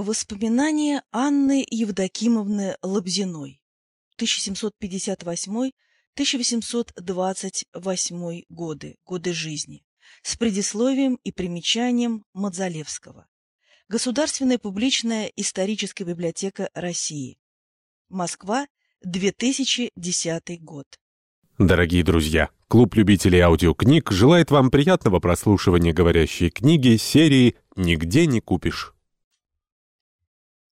Воспоминания Анны Евдокимовны Лобзиной 1758-1828 годы, годы жизни, с предисловием и примечанием Мадзалевского. Государственная публичная историческая библиотека России. Москва, 2010 год. Дорогие друзья, клуб любителей аудиокниг желает вам приятного прослушивания говорящей книги серии «Нигде не купишь».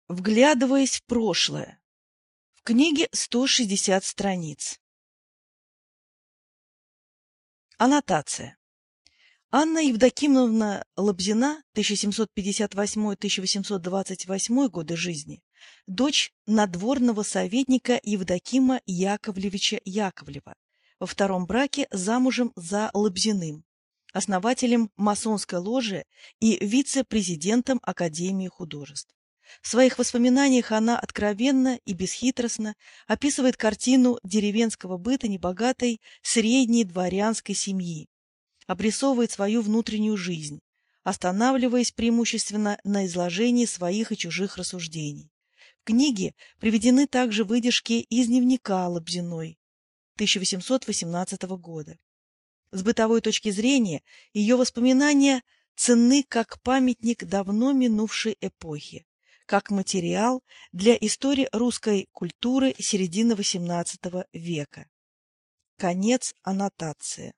Вглядываясь в прошлое. В книге 160 страниц. Аннотация. Анна Евдокимовна Лобзина, 1758-1828 годы жизни, дочь надворного советника Евдокима Яковлевича Яковлева, во втором браке замужем за Лобзиным, основателем масонской ложи и вице-президентом Академии художеств. В своих воспоминаниях она откровенно и бесхитростно описывает картину деревенского быта небогатой средней дворянской семьи, обрисовывает свою внутреннюю жизнь, останавливаясь преимущественно на изложении своих и чужих рассуждений. В книге приведены также выдержки из дневника Лобзиной 1818 года. С бытовой точки зрения ее воспоминания ценны как памятник давно минувшей эпохи как материал для истории русской культуры середины XVIII века. Конец аннотации.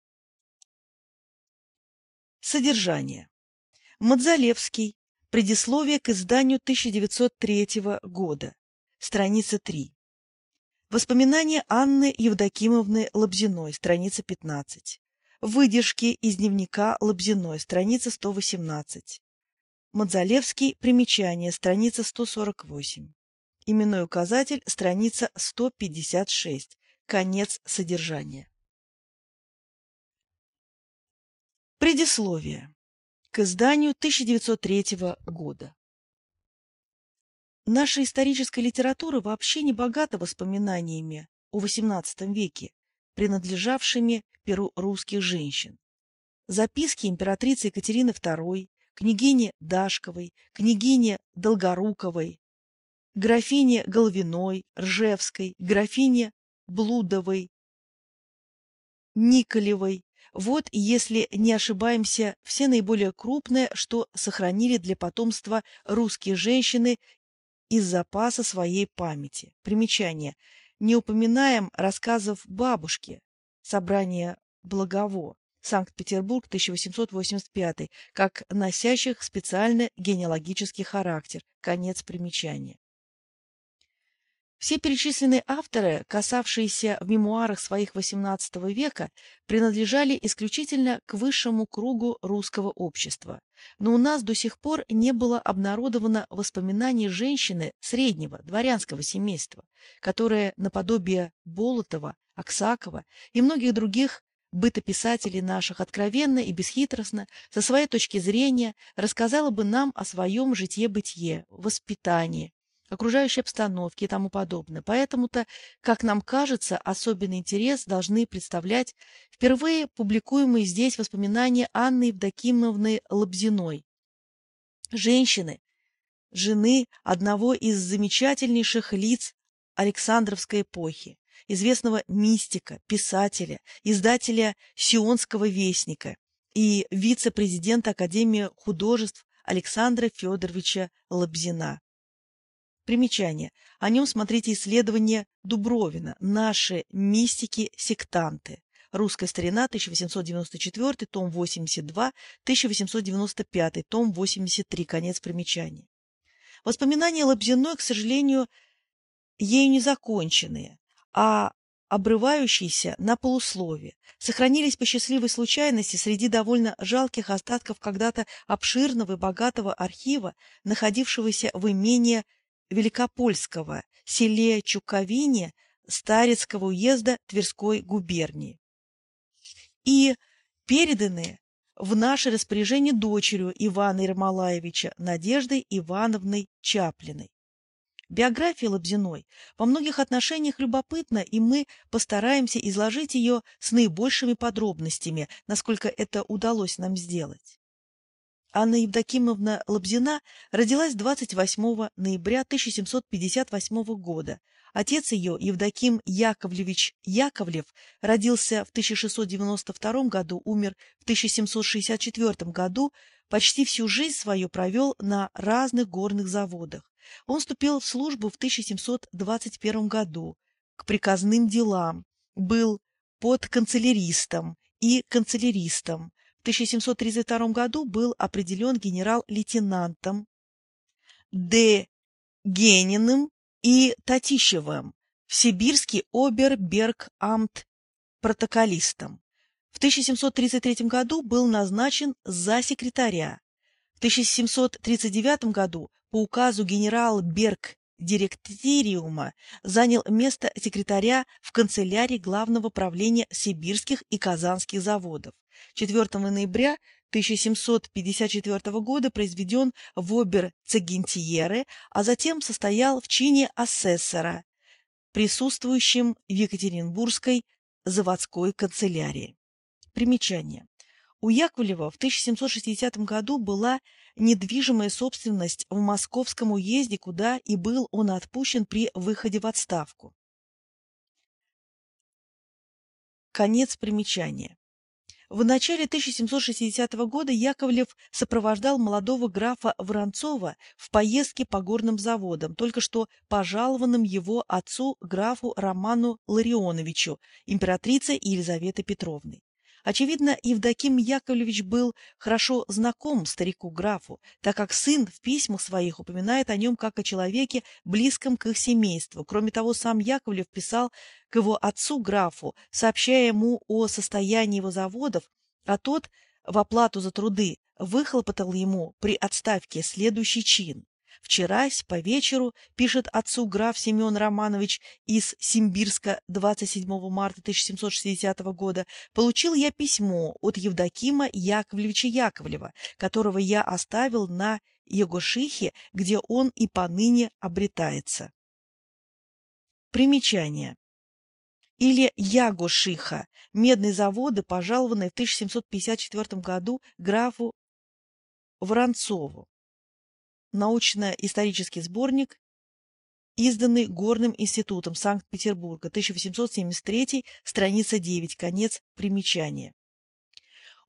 Содержание. Мадзалевский. Предисловие к изданию 1903 года. Страница 3. Воспоминания Анны Евдокимовны Лобзиной. Страница 15. Выдержки из дневника Лобзиной. Страница 118. Мадзалевский, примечание, страница 148. Именной указатель, страница 156. Конец содержания. Предисловие. К изданию 1903 года. Наша историческая литература вообще не богата воспоминаниями о XVIII веке, принадлежавшими перу русских женщин. Записки императрицы Екатерины II, княгине Дашковой, княгине Долгоруковой, графине Головиной, Ржевской, графине Блудовой, Николевой. Вот, если не ошибаемся, все наиболее крупные, что сохранили для потомства русские женщины из запаса своей памяти. Примечание. Не упоминаем рассказов бабушки, собрания Благово. Санкт-Петербург, 1885, как носящих специально генеалогический характер. Конец примечания. Все перечисленные авторы, касавшиеся в мемуарах своих XVIII века, принадлежали исключительно к высшему кругу русского общества. Но у нас до сих пор не было обнародовано воспоминаний женщины среднего дворянского семейства, которая наподобие Болотова, Аксакова и многих других бытописателей наших откровенно и бесхитростно, со своей точки зрения, рассказала бы нам о своем житье-бытие, воспитании, окружающей обстановке и тому подобное. Поэтому-то, как нам кажется, особенный интерес должны представлять впервые публикуемые здесь воспоминания Анны Евдокимовны Лобзиной, женщины, жены одного из замечательнейших лиц Александровской эпохи, известного мистика, писателя, издателя «Сионского вестника» и вице-президента Академии художеств Александра Федоровича Лобзина. Примечание. О нем смотрите исследование Дубровина «Наши мистики-сектанты». Русская старина, 1894, том 82, 1895, том 83, конец примечания. Воспоминания Лобзиной, к сожалению, ею не законченные а обрывающиеся на полуслове, сохранились по счастливой случайности среди довольно жалких остатков когда-то обширного и богатого архива, находившегося в имении Великопольского, селе Чуковине Старецкого уезда Тверской губернии. И переданные в наше распоряжение дочерью Ивана Ермолаевича Надеждой Ивановной Чаплиной. Биография Лобзиной во многих отношениях любопытна, и мы постараемся изложить ее с наибольшими подробностями, насколько это удалось нам сделать. Анна Евдокимовна Лобзина родилась 28 ноября 1758 года. Отец ее, Евдоким Яковлевич Яковлев, родился в 1692 году, умер в 1764 году, почти всю жизнь свою провел на разных горных заводах. Он вступил в службу в 1721 году к приказным делам, был подканцеляристом и канцеляристом. В 1732 году был определен генерал-лейтенантом Д. Гениным и Татищевым в Сибирский обербергамт протоколистом. В 1733 году был назначен за секретаря. В 1739 году по указу генерал Берг директориума занял место секретаря в канцелярии Главного правления сибирских и казанских заводов. 4 ноября 1754 года произведен в обер-цегентьеры, а затем состоял в чине асессора, присутствующим в Екатеринбургской заводской канцелярии. Примечание. У Яковлева в 1760 году была недвижимая собственность в Московском уезде, куда и был он отпущен при выходе в отставку. Конец примечания. В начале 1760 года Яковлев сопровождал молодого графа Воронцова в поездке по горным заводам, только что пожалованным его отцу графу Роману Ларионовичу, императрице Елизаветы Петровны. Очевидно, Евдоким Яковлевич был хорошо знаком старику-графу, так как сын в письмах своих упоминает о нем как о человеке, близком к их семейству. Кроме того, сам Яковлев писал к его отцу-графу, сообщая ему о состоянии его заводов, а тот в оплату за труды выхлопотал ему при отставке следующий чин. Вчерась по вечеру, пишет отцу граф Семен Романович из Симбирска 27 марта 1760 года, получил я письмо от Евдокима Яковлевича Яковлева, которого я оставил на Егошихе, где он и поныне обретается. Примечание. Или Ягошиха, медные заводы, пожалованные в 1754 году графу Воронцову научно-исторический сборник, изданный Горным институтом Санкт-Петербурга, 1873, страница 9, конец примечания.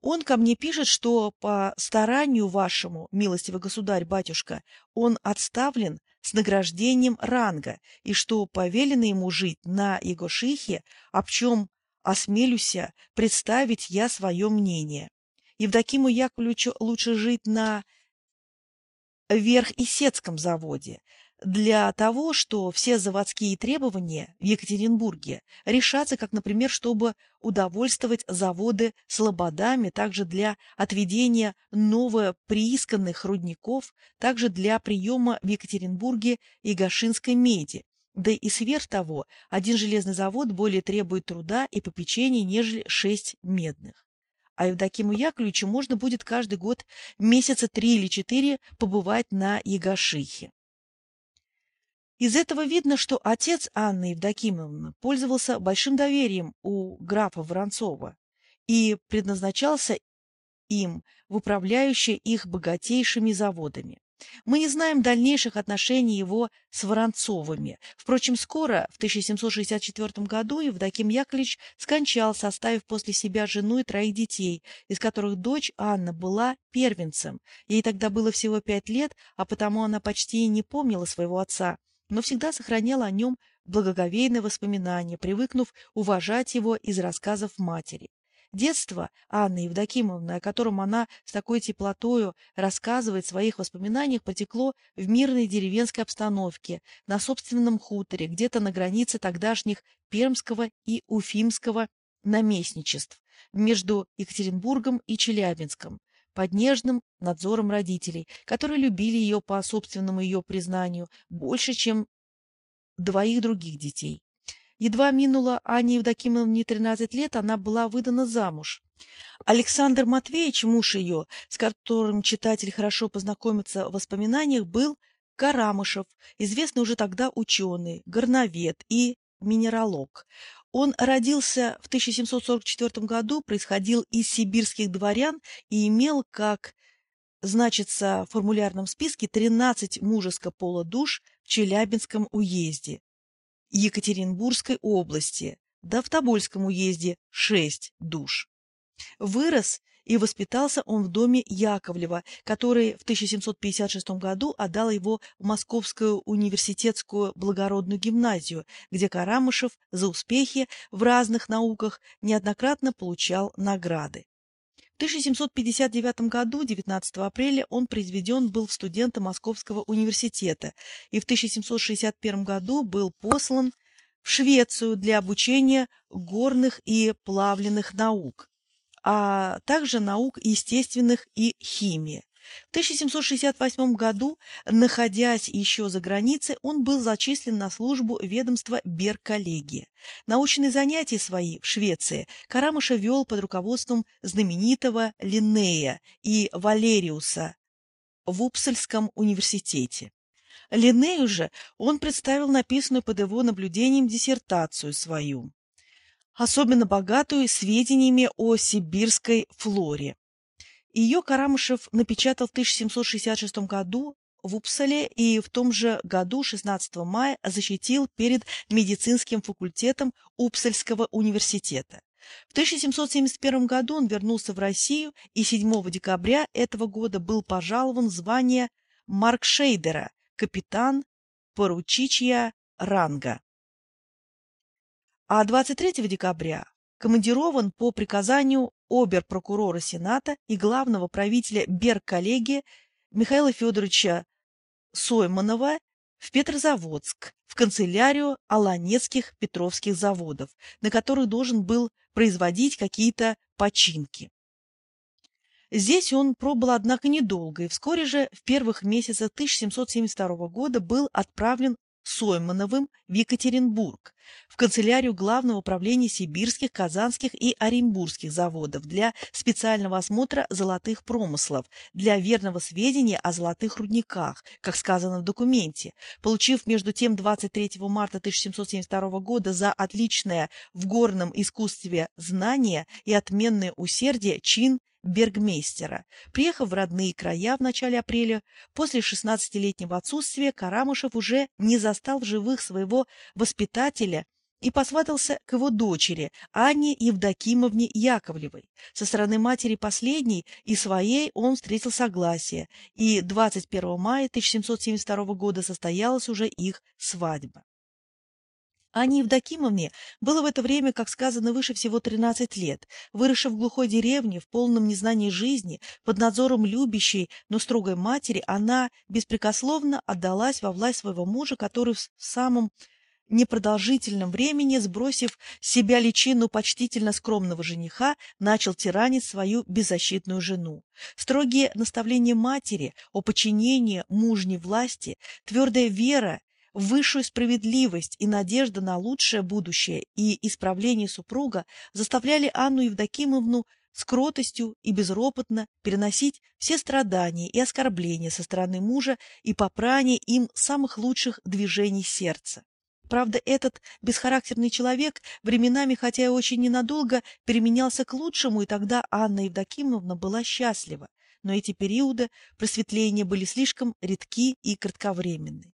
Он ко мне пишет, что по старанию вашему, милостивый государь-батюшка, он отставлен с награждением ранга, и что повелено ему жить на Егошихе, об чем осмелюся представить я свое мнение. Евдокиму Яковлевичу лучше жить на Верх-Исетском заводе для того, что все заводские требования в Екатеринбурге решатся, как, например, чтобы удовольствовать заводы слободами, также для отведения новоприисканных рудников, также для приема в Екатеринбурге Гашинской меди. Да и сверх того, один железный завод более требует труда и попечения, нежели шесть медных а Евдокиму Яковлевичу можно будет каждый год месяца три или четыре побывать на Ягошихе. Из этого видно, что отец Анны Евдокимовны пользовался большим доверием у графа Воронцова и предназначался им в управляющие их богатейшими заводами. Мы не знаем дальнейших отношений его с Воронцовыми. Впрочем, скоро, в 1764 году, Евдоким Яковлевич скончался, оставив после себя жену и троих детей, из которых дочь Анна была первенцем. Ей тогда было всего пять лет, а потому она почти не помнила своего отца, но всегда сохраняла о нем благоговейные воспоминания, привыкнув уважать его из рассказов матери. Детство Анны Евдокимовны, о котором она с такой теплотою рассказывает в своих воспоминаниях, потекло в мирной деревенской обстановке, на собственном хуторе, где-то на границе тогдашних Пермского и Уфимского наместничеств, между Екатеринбургом и Челябинском, под нежным надзором родителей, которые любили ее по собственному ее признанию больше, чем двоих других детей. Едва минуло Анне Евдокимовне 13 лет, она была выдана замуж. Александр Матвеевич, муж ее, с которым читатель хорошо познакомится в воспоминаниях, был Карамышев, известный уже тогда ученый, горновед и минералог. Он родился в 1744 году, происходил из сибирских дворян и имел, как значится в формулярном списке 13 мужеско пола душ в Челябинском уезде, Екатеринбургской области, да в Тобольском уезде 6 душ. Вырос и воспитался он в доме Яковлева, который в 1756 году отдал его в Московскую университетскую благородную гимназию, где Карамышев за успехи в разных науках неоднократно получал награды. В 1759 году, 19 апреля, он произведен был в студента Московского университета и в 1761 году был послан в Швецию для обучения горных и плавленных наук а также наук естественных и химии. В 1768 году, находясь еще за границей, он был зачислен на службу ведомства Берколлегии. Научные занятия свои в Швеции Карамыша вел под руководством знаменитого Линнея и Валериуса в Упсальском университете. Линнею же он представил написанную под его наблюдением диссертацию свою особенно богатую сведениями о сибирской флоре. Ее Карамышев напечатал в 1766 году в Упсале и в том же году, 16 мая, защитил перед медицинским факультетом Упсальского университета. В 1771 году он вернулся в Россию и 7 декабря этого года был пожалован звание Маркшейдера, капитан поручичья ранга а 23 декабря командирован по приказанию обер-прокурора Сената и главного правителя Берг-коллегии Михаила Федоровича Сойманова в Петрозаводск, в канцелярию Аланецких Петровских заводов, на которых должен был производить какие-то починки. Здесь он пробыл, однако, недолго, и вскоре же, в первых месяцах 1772 года, был отправлен Соймановым в Екатеринбург, в канцелярию Главного управления сибирских, казанских и оренбургских заводов для специального осмотра золотых промыслов, для верного сведения о золотых рудниках, как сказано в документе, получив между тем 23 марта 1772 года за отличное в горном искусстве знание и отменное усердие чин бергмейстера. Приехав в родные края в начале апреля, после 16-летнего отсутствия Карамышев уже не застал в живых своего воспитателя и посватался к его дочери, Анне Евдокимовне Яковлевой. Со стороны матери последней и своей он встретил согласие, и 21 мая 1772 года состоялась уже их свадьба. Анне Евдокимовне было в это время, как сказано выше, всего 13 лет. Выросшив в глухой деревне, в полном незнании жизни, под надзором любящей, но строгой матери, она беспрекословно отдалась во власть своего мужа, который в самом непродолжительном времени, сбросив себя личину почтительно скромного жениха, начал тиранить свою беззащитную жену. Строгие наставления матери о подчинении мужней власти, твердая вера высшую справедливость и надежда на лучшее будущее и исправление супруга заставляли Анну Евдокимовну с кротостью и безропотно переносить все страдания и оскорбления со стороны мужа и попрание им самых лучших движений сердца. Правда, этот бесхарактерный человек временами, хотя и очень ненадолго, переменялся к лучшему, и тогда Анна Евдокимовна была счастлива. Но эти периоды просветления были слишком редки и кратковременны.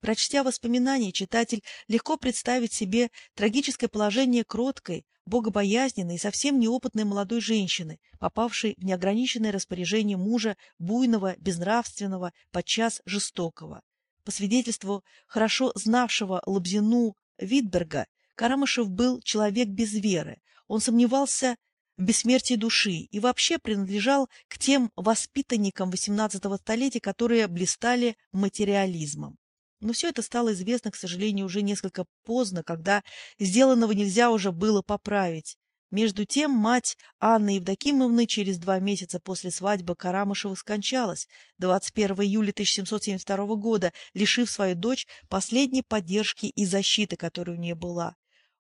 Прочтя воспоминания, читатель легко представит себе трагическое положение кроткой, богобоязненной и совсем неопытной молодой женщины, попавшей в неограниченное распоряжение мужа буйного, безнравственного, подчас жестокого. По свидетельству хорошо знавшего Лобзину Витберга, Карамышев был человек без веры. Он сомневался в бессмертии души и вообще принадлежал к тем воспитанникам XVIII столетия, которые блистали материализмом. Но все это стало известно, к сожалению, уже несколько поздно, когда сделанного нельзя уже было поправить. Между тем мать Анны Евдокимовны через два месяца после свадьбы Карамышева скончалась 21 июля 1772 года, лишив свою дочь последней поддержки и защиты, которая у нее была.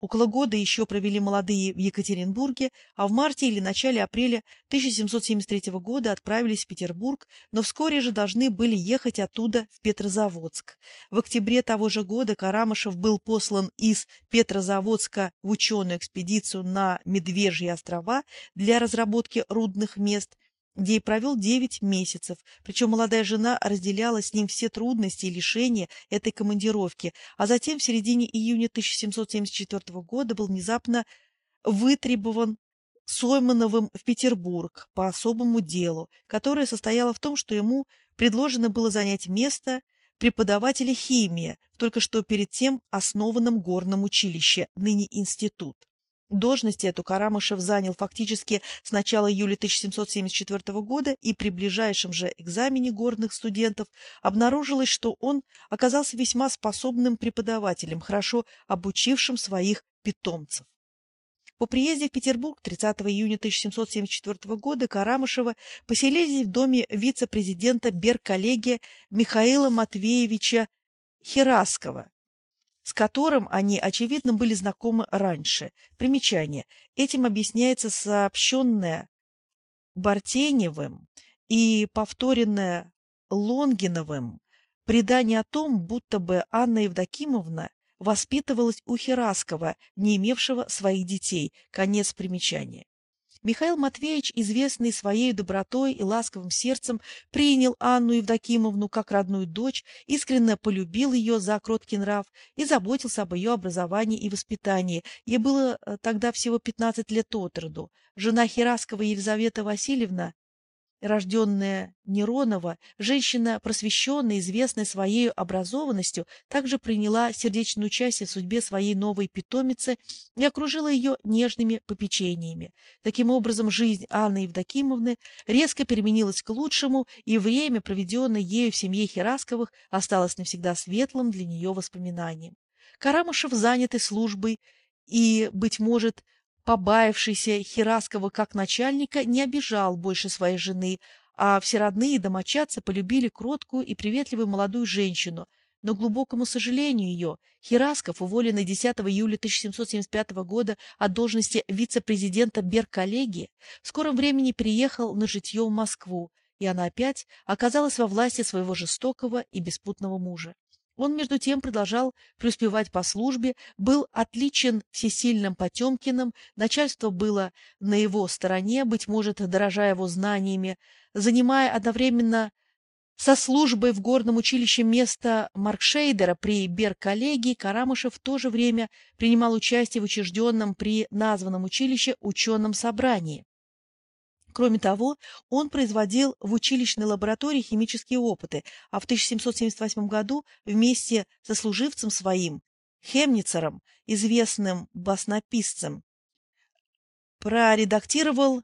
Около года еще провели молодые в Екатеринбурге, а в марте или начале апреля 1773 года отправились в Петербург, но вскоре же должны были ехать оттуда в Петрозаводск. В октябре того же года Карамышев был послан из Петрозаводска в ученую экспедицию на Медвежьи острова для разработки рудных мест, где и провел 9 месяцев. Причем молодая жена разделяла с ним все трудности и лишения этой командировки, а затем в середине июня 1774 года был внезапно вытребован Соймановым в Петербург по особому делу, которое состояло в том, что ему предложено было занять место преподавателя химии в только что перед тем основанном горном училище, ныне институт. Должность эту Карамышев занял фактически с начала июля 1774 года, и при ближайшем же экзамене горных студентов обнаружилось, что он оказался весьма способным преподавателем, хорошо обучившим своих питомцев. По приезде в Петербург 30 июня 1774 года Карамышева поселились в доме вице-президента Берколлегия Михаила Матвеевича Хераскова, с которым они, очевидно, были знакомы раньше. Примечание. Этим объясняется сообщенное Бартеневым и повторенное Лонгиновым предание о том, будто бы Анна Евдокимовна воспитывалась у Хераскова, не имевшего своих детей. Конец примечания. Михаил Матвеевич, известный своей добротой и ласковым сердцем, принял Анну Евдокимовну как родную дочь, искренне полюбил ее за кроткий нрав и заботился об ее образовании и воспитании. Ей было э, тогда всего 15 лет от роду. Жена Хераскова Елизавета Васильевна рожденная Неронова, женщина просвещенная, известная своей образованностью, также приняла сердечное участие в судьбе своей новой питомицы и окружила ее нежными попечениями. Таким образом, жизнь Анны Евдокимовны резко переменилась к лучшему, и время, проведенное ею в семье Херасковых, осталось навсегда светлым для нее воспоминанием. Карамышев, занятый службой и, быть может, побаившийся Хераскова как начальника, не обижал больше своей жены, а все родные домочадцы полюбили кроткую и приветливую молодую женщину. Но, глубокому сожалению ее, Херасков, уволенный 10 июля 1775 года от должности вице-президента Берколлегии, в скором времени переехал на житье в Москву, и она опять оказалась во власти своего жестокого и беспутного мужа. Он, между тем, продолжал преуспевать по службе, был отличен всесильным Потемкиным, начальство было на его стороне, быть может, дорожа его знаниями, занимая одновременно со службой в горном училище место Маркшейдера при Берколлегии, Карамышев в то же время принимал участие в учрежденном при названном училище ученом собрании. Кроме того, он производил в училищной лаборатории химические опыты, а в 1778 году вместе со служивцем своим, Хемницером, известным баснописцем, проредактировал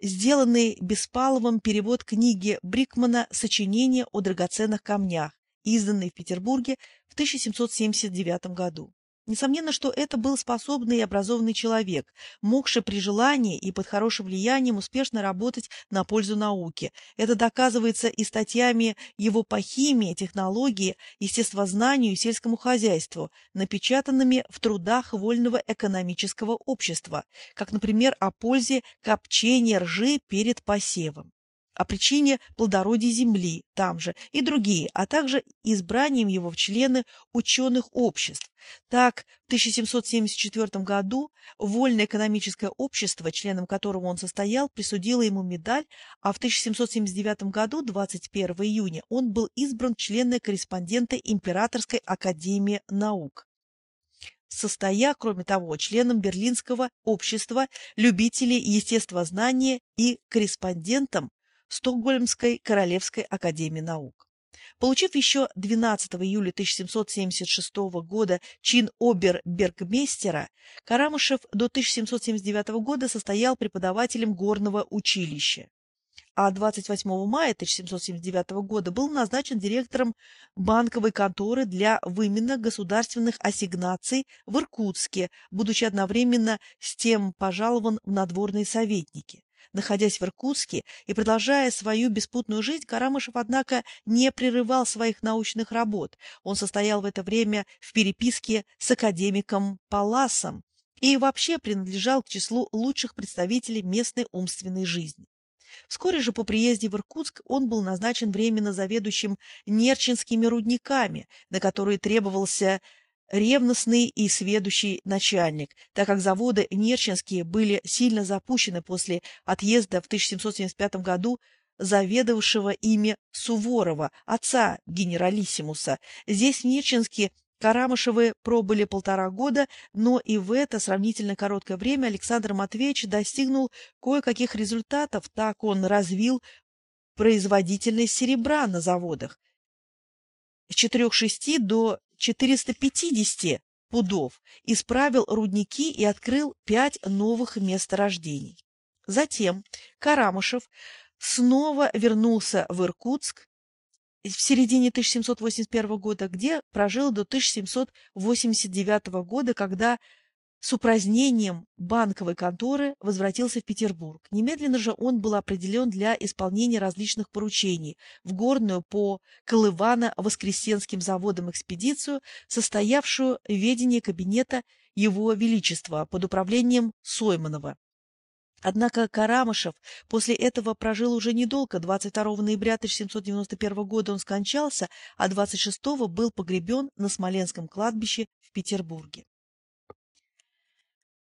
сделанный Беспаловым перевод книги Брикмана «Сочинение о драгоценных камнях», изданный в Петербурге в 1779 году. Несомненно, что это был способный и образованный человек, могший при желании и под хорошим влиянием успешно работать на пользу науки. Это доказывается и статьями его по химии, технологии, естествознанию и сельскому хозяйству, напечатанными в трудах Вольного экономического общества, как, например, о пользе копчения ржи перед посевом о причине плодородия земли там же и другие, а также избранием его в члены ученых обществ. Так, в 1774 году Вольное экономическое общество, членом которого он состоял, присудило ему медаль, а в 1779 году, 21 июня, он был избран членом корреспондента Императорской академии наук состоя, кроме того, членом Берлинского общества любителей естествознания и корреспондентом Стокгольмской Королевской академии наук. Получив еще 12 июля 1776 года чин обер-бергмейстера, Карамышев до 1779 года состоял преподавателем горного училища а 28 мая 1779 года был назначен директором банковой конторы для вымена государственных ассигнаций в Иркутске, будучи одновременно с тем пожалован в надворные советники. Находясь в Иркутске и продолжая свою беспутную жизнь, Карамышев, однако, не прерывал своих научных работ. Он состоял в это время в переписке с академиком Паласом и вообще принадлежал к числу лучших представителей местной умственной жизни. Вскоре же по приезде в Иркутск он был назначен временно заведующим Нерчинскими рудниками, на которые требовался ревностный и сведущий начальник, так как заводы Нерчинские были сильно запущены после отъезда в 1775 году заведовавшего ими Суворова, отца генералиссимуса. Здесь в Нерчинске Карамышевы пробыли полтора года, но и в это сравнительно короткое время Александр Матвеевич достигнул кое-каких результатов. Так он развил производительность серебра на заводах 4,6 до 450 пудов, исправил рудники и открыл пять новых месторождений. Затем Карамышев снова вернулся в Иркутск в середине 1781 года, где прожил до 1789 года, когда с упразднением банковой конторы возвратился в Петербург. Немедленно же он был определен для исполнения различных поручений в горную по Колывано-Воскресенским заводам экспедицию, состоявшую в ведении кабинета Его Величества под управлением Сойманова. Однако Карамышев после этого прожил уже недолго. 22 ноября 1791 года он скончался, а 26 был погребен на Смоленском кладбище в Петербурге.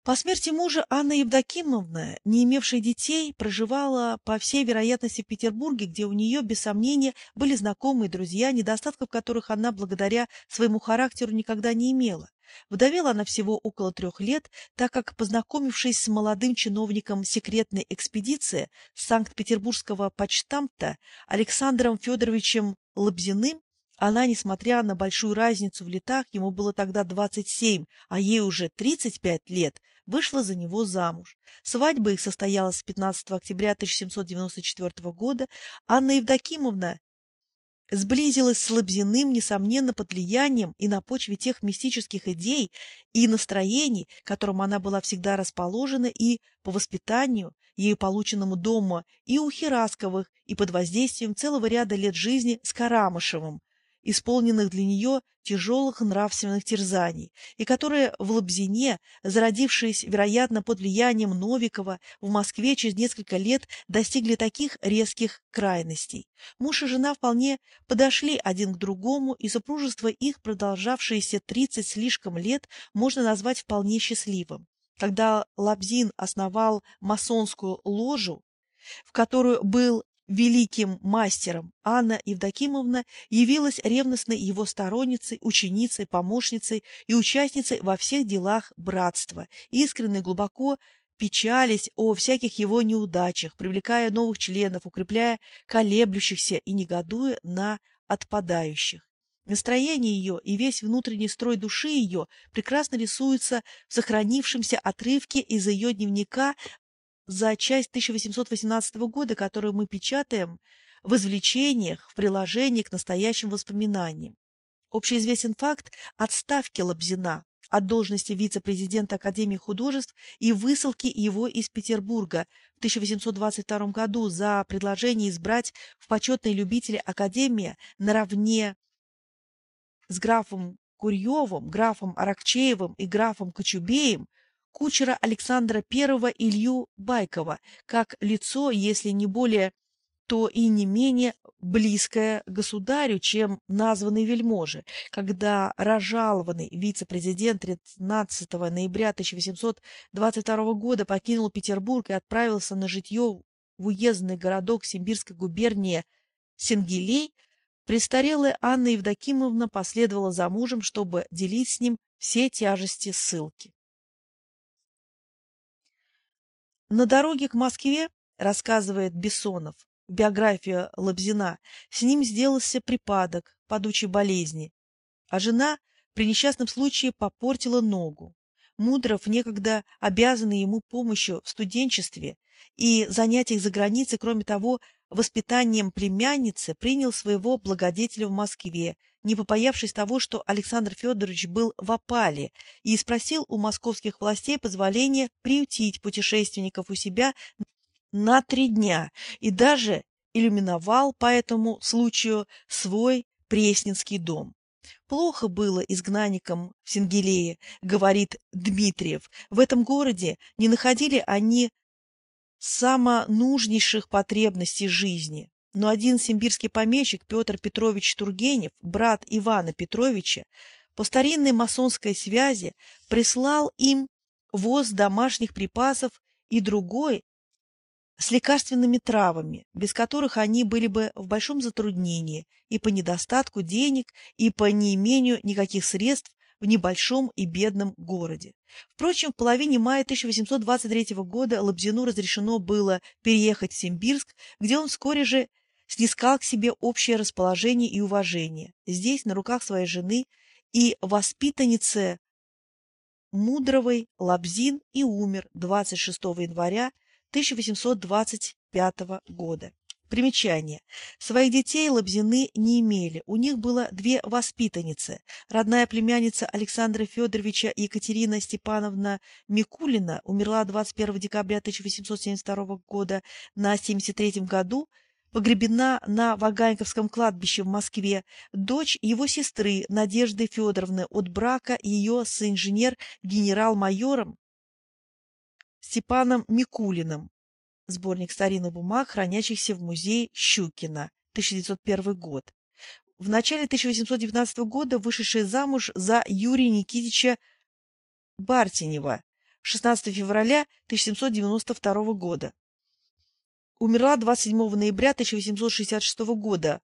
По смерти мужа Анна Евдокимовна, не имевшая детей, проживала, по всей вероятности, в Петербурге, где у нее, без сомнения, были знакомые друзья, недостатков которых она, благодаря своему характеру, никогда не имела. Вдовела она всего около трех лет, так как, познакомившись с молодым чиновником секретной экспедиции Санкт-Петербургского почтамта Александром Федоровичем Лобзиным, она, несмотря на большую разницу в летах, ему было тогда 27, а ей уже 35 лет, вышла за него замуж. Свадьба их состоялась 15 октября 1794 года. Анна Евдокимовна сблизилась с Лобзиным, несомненно, под влиянием и на почве тех мистических идей и настроений, которым она была всегда расположена, и по воспитанию, ею полученному дома и у Херасковых, и под воздействием целого ряда лет жизни с Карамышевым, исполненных для нее тяжелых нравственных терзаний, и которые в Лобзине, зародившись, вероятно, под влиянием Новикова, в Москве через несколько лет достигли таких резких крайностей. Муж и жена вполне подошли один к другому, и супружество их, продолжавшееся тридцать слишком лет, можно назвать вполне счастливым. Когда Лобзин основал масонскую ложу, в которую был великим мастером Анна Евдокимовна явилась ревностной его сторонницей, ученицей, помощницей и участницей во всех делах братства, искренне глубоко печались о всяких его неудачах, привлекая новых членов, укрепляя колеблющихся и негодуя на отпадающих. Настроение ее и весь внутренний строй души ее прекрасно рисуются в сохранившемся отрывке из ее дневника за часть 1818 года, которую мы печатаем в извлечениях, в приложении к настоящим воспоминаниям. Общеизвестен факт отставки Лобзина от должности вице-президента Академии художеств и высылки его из Петербурга в 1822 году за предложение избрать в почетные любители Академии наравне с графом Курьевым, графом Аракчеевым и графом Кочубеем кучера Александра I Илью Байкова, как лицо, если не более, то и не менее близкое государю, чем названный вельможи, когда разжалованный вице-президент 13 ноября 1822 года покинул Петербург и отправился на житье в уездный городок Симбирской губернии Сенгилей, престарелая Анна Евдокимовна последовала за мужем, чтобы делить с ним все тяжести ссылки. На дороге к Москве, рассказывает Бессонов, биография Лобзина, с ним сделался припадок падучей болезни, а жена при несчастном случае попортила ногу. Мудров, некогда обязанный ему помощью в студенчестве и занятиях за границей, кроме того, воспитанием племянницы, принял своего благодетеля в Москве не побоявшись того, что Александр Федорович был в опале, и спросил у московских властей позволения приютить путешественников у себя на три дня и даже иллюминовал по этому случаю свой Пресненский дом. Плохо было изгнанникам в Сингелее, говорит Дмитриев. В этом городе не находили они самонужнейших потребностей жизни. Но один симбирский помещик Петр Петрович Тургенев, брат Ивана Петровича, по старинной масонской связи прислал им воз домашних припасов и другой с лекарственными травами, без которых они были бы в большом затруднении и по недостатку денег, и по неимению никаких средств в небольшом и бедном городе. Впрочем, в половине мая 1823 года Лобзину разрешено было переехать в Симбирск, где он вскоре же снискал к себе общее расположение и уважение. Здесь, на руках своей жены и воспитанницы Мудровой, Лобзин и умер 26 января 1825 года. Примечание. Своих детей Лобзины не имели. У них было две воспитанницы. Родная племянница Александра Федоровича Екатерина Степановна Микулина умерла 21 декабря 1872 года на 73 году, погребена на Ваганьковском кладбище в Москве, дочь его сестры Надежды Федоровны от брака ее с инженер-генерал-майором Степаном Микулиным. Сборник старинных бумаг, хранящихся в музее Щукина, 1901 год. В начале 1819 года вышедшая замуж за Юрия Никитича Бартинева 16 февраля 1792 года. Умерла 27 ноября 1866 года,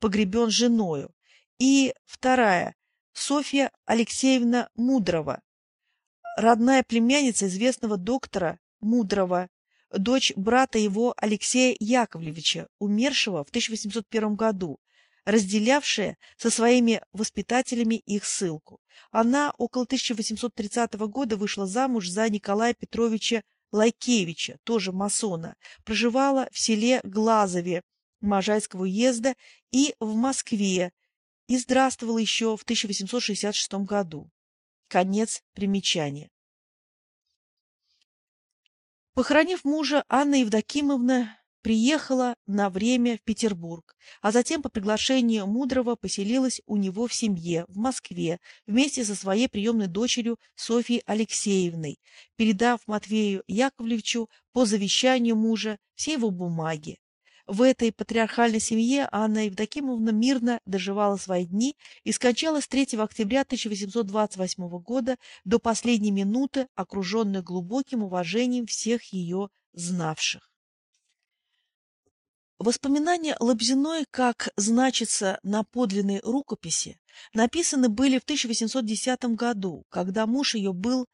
погребен женою. И вторая, Софья Алексеевна Мудрова, родная племянница известного доктора Мудрова, дочь брата его Алексея Яковлевича, умершего в 1801 году, разделявшая со своими воспитателями их ссылку. Она около 1830 года вышла замуж за Николая Петровича Лайкевича, тоже масона, проживала в селе Глазове Можайского уезда и в Москве и здравствовала еще в 1866 году. Конец примечания. Похоронив мужа, Анна Евдокимовна приехала на время в Петербург, а затем по приглашению Мудрого поселилась у него в семье в Москве вместе со своей приемной дочерью Софьей Алексеевной, передав Матвею Яковлевичу по завещанию мужа все его бумаги. В этой патриархальной семье Анна Евдокимовна мирно доживала свои дни и скончалась 3 октября 1828 года до последней минуты, окруженной глубоким уважением всех ее знавших. Воспоминания Лобзиной, как значится на подлинной рукописи, написаны были в 1810 году, когда муж ее был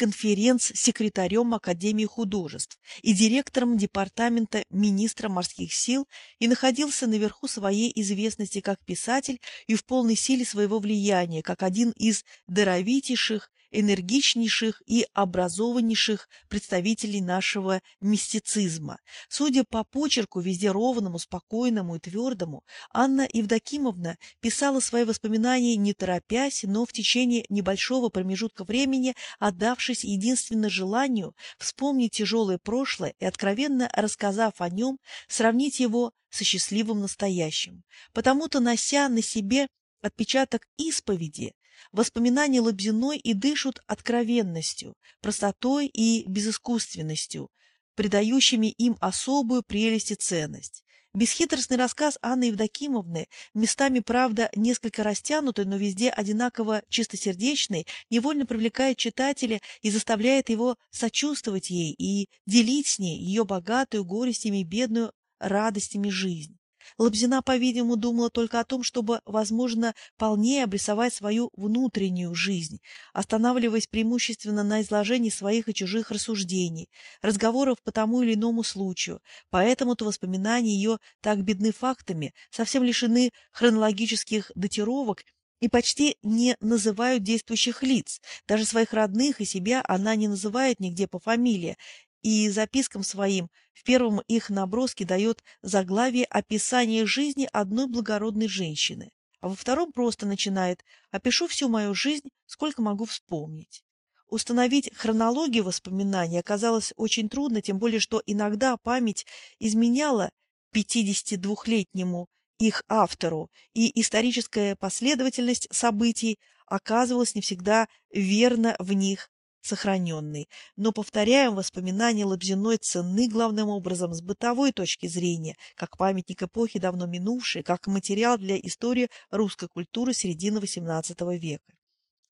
конференц-секретарем Академии художеств и директором департамента министра морских сил и находился наверху своей известности как писатель и в полной силе своего влияния, как один из даровитейших энергичнейших и образованнейших представителей нашего мистицизма. Судя по почерку, везде ровному, спокойному и твердому, Анна Евдокимовна писала свои воспоминания не торопясь, но в течение небольшого промежутка времени, отдавшись единственно желанию вспомнить тяжелое прошлое и, откровенно рассказав о нем, сравнить его со счастливым настоящим. Потому-то, нося на себе отпечаток исповеди, Воспоминания Лобзиной и дышат откровенностью, простотой и безыскусственностью, придающими им особую прелесть и ценность. Бесхитростный рассказ Анны Евдокимовны, местами, правда, несколько растянутый, но везде одинаково чистосердечный, невольно привлекает читателя и заставляет его сочувствовать ей и делить с ней ее богатую горестями и бедную радостями жизнь. Лобзина, по-видимому, думала только о том, чтобы, возможно, полнее обрисовать свою внутреннюю жизнь, останавливаясь преимущественно на изложении своих и чужих рассуждений, разговоров по тому или иному случаю. Поэтому-то воспоминания ее так бедны фактами, совсем лишены хронологических датировок и почти не называют действующих лиц. Даже своих родных и себя она не называет нигде по фамилии, и запискам своим. В первом их наброске дает заглавие описание жизни одной благородной женщины, а во втором просто начинает «Опишу всю мою жизнь, сколько могу вспомнить». Установить хронологию воспоминаний оказалось очень трудно, тем более что иногда память изменяла 52-летнему их автору, и историческая последовательность событий оказывалась не всегда верно в них сохраненный. Но, повторяем, воспоминания Лобзиной ценны главным образом с бытовой точки зрения, как памятник эпохи давно минувшей, как материал для истории русской культуры середины XVIII века.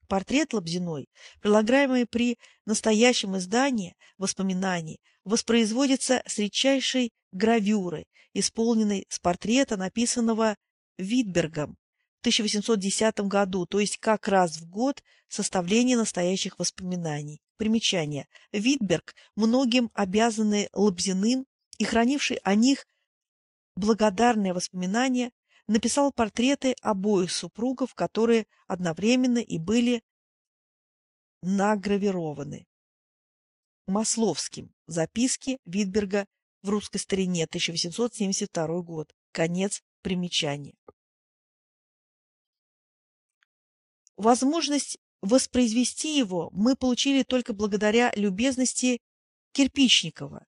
Портрет Лобзиной, прилагаемый при настоящем издании воспоминаний, воспроизводится с редчайшей гравюрой, исполненной с портрета, написанного Витбергом 1810 году, то есть как раз в год составления настоящих воспоминаний. Примечание. Витберг, многим обязанный Лобзиным и хранивший о них благодарные воспоминания, написал портреты обоих супругов, которые одновременно и были награвированы. Масловским. Записки Витберга в русской старине, 1872 год. Конец примечания. Возможность воспроизвести его мы получили только благодаря любезности Кирпичникова,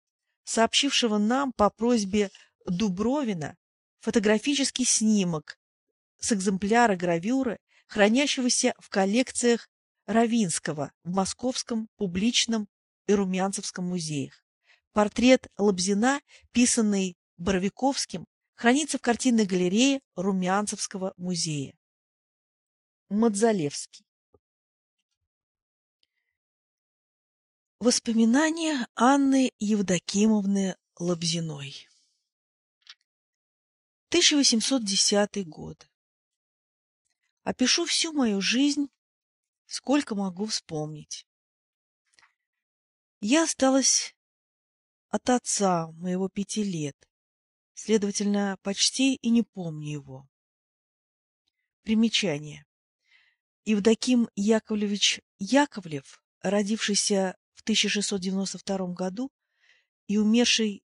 сообщившего нам по просьбе Дубровина фотографический снимок с экземпляра гравюры, хранящегося в коллекциях Равинского в Московском публичном и Румянцевском музеях. Портрет Лобзина, писанный Боровиковским, хранится в картинной галерее Румянцевского музея. Мадзалевский Воспоминания Анны Евдокимовны Лобзиной 1810 год. Опишу всю мою жизнь, сколько могу вспомнить. Я осталась от отца моего пяти лет, следовательно, почти и не помню его. Примечание. Евдоким Яковлевич Яковлев, родившийся в 1692 году и умерший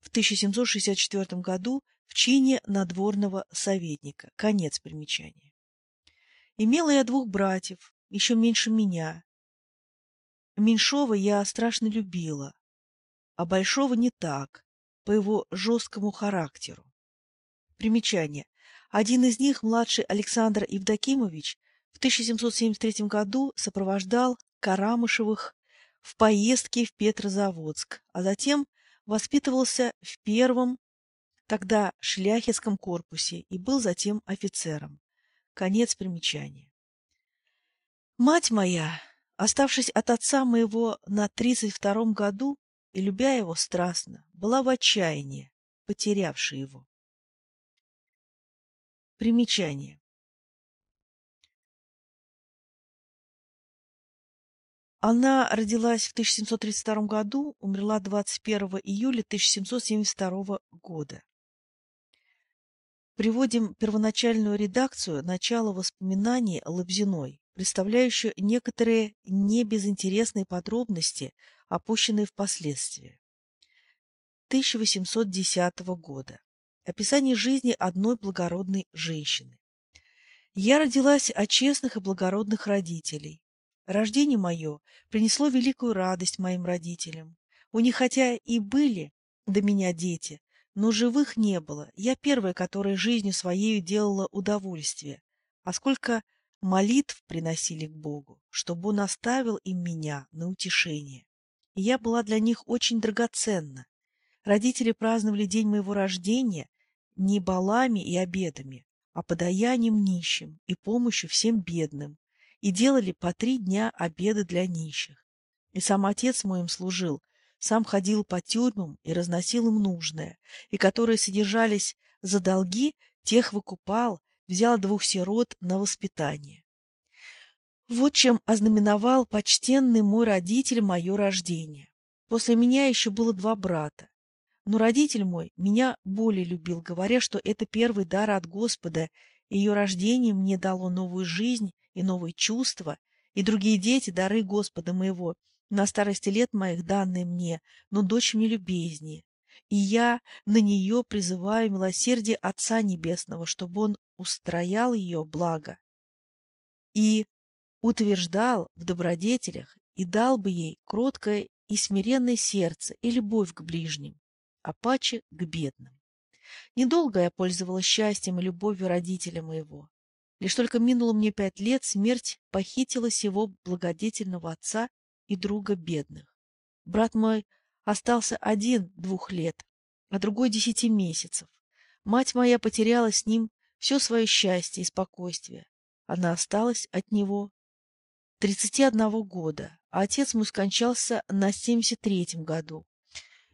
в 1764 году, в чине надворного советника. Конец примечания. Имела я двух братьев, еще меньше меня. Меньшого я страшно любила, а Большого не так, по его жесткому характеру. Примечание. Один из них, младший Александр Евдокимович, в 1773 году сопровождал Карамышевых в поездке в Петрозаводск, а затем воспитывался в первом тогда шляхетском корпусе и был затем офицером. Конец примечания. Мать моя, оставшись от отца моего на тридцать втором году и любя его страстно, была в отчаянии, потерявшей его. Примечание. Она родилась в 1732 году, умерла 21 июля 1772 года. Приводим первоначальную редакцию начала воспоминаний Лобзиной, представляющую некоторые небезынтересные подробности, опущенные впоследствии. 1810 года. Описание жизни одной благородной женщины. Я родилась от честных и благородных родителей. Рождение мое принесло великую радость моим родителям. У них хотя и были до меня дети, но живых не было. Я первая, которая жизнью своей делала удовольствие. А сколько молитв приносили к Богу, чтобы Он оставил им меня на утешение. И я была для них очень драгоценна. Родители праздновали день моего рождения не балами и обедами, а подаянием нищим и помощью всем бедным, и делали по три дня обеды для нищих. И сам отец мой им служил, сам ходил по тюрьмам и разносил им нужное, и которые содержались за долги, тех выкупал, взял двух сирот на воспитание. Вот чем ознаменовал почтенный мой родитель мое рождение. После меня еще было два брата. Но родитель мой меня более любил, говоря, что это первый дар от Господа, ее рождение мне дало новую жизнь и новые чувства, и другие дети — дары Господа моего, на старости лет моих данные мне, но дочь мне любезнее. И я на нее призываю милосердие Отца Небесного, чтобы Он устроял ее благо и утверждал в добродетелях и дал бы ей кроткое и смиренное сердце и любовь к ближним, а паче к бедным. Недолго я пользовалась счастьем и любовью родителя моего. Лишь только минуло мне пять лет, смерть похитила сего благодетельного отца и друга бедных. Брат мой остался один двух лет, а другой десяти месяцев. Мать моя потеряла с ним все свое счастье и спокойствие. Она осталась от него 31 года, а отец мой скончался на 73-м году,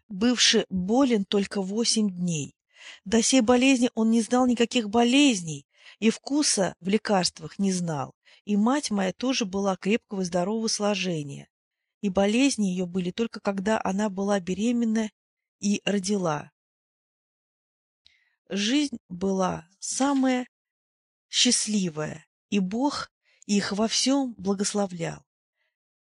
бывший болен только 8 дней. До сей болезни он не знал никаких болезней и вкуса в лекарствах не знал. И мать моя тоже была крепкого здорового сложения. И болезни ее были только когда она была беременна и родила. Жизнь была самая счастливая, и Бог их во всем благословлял.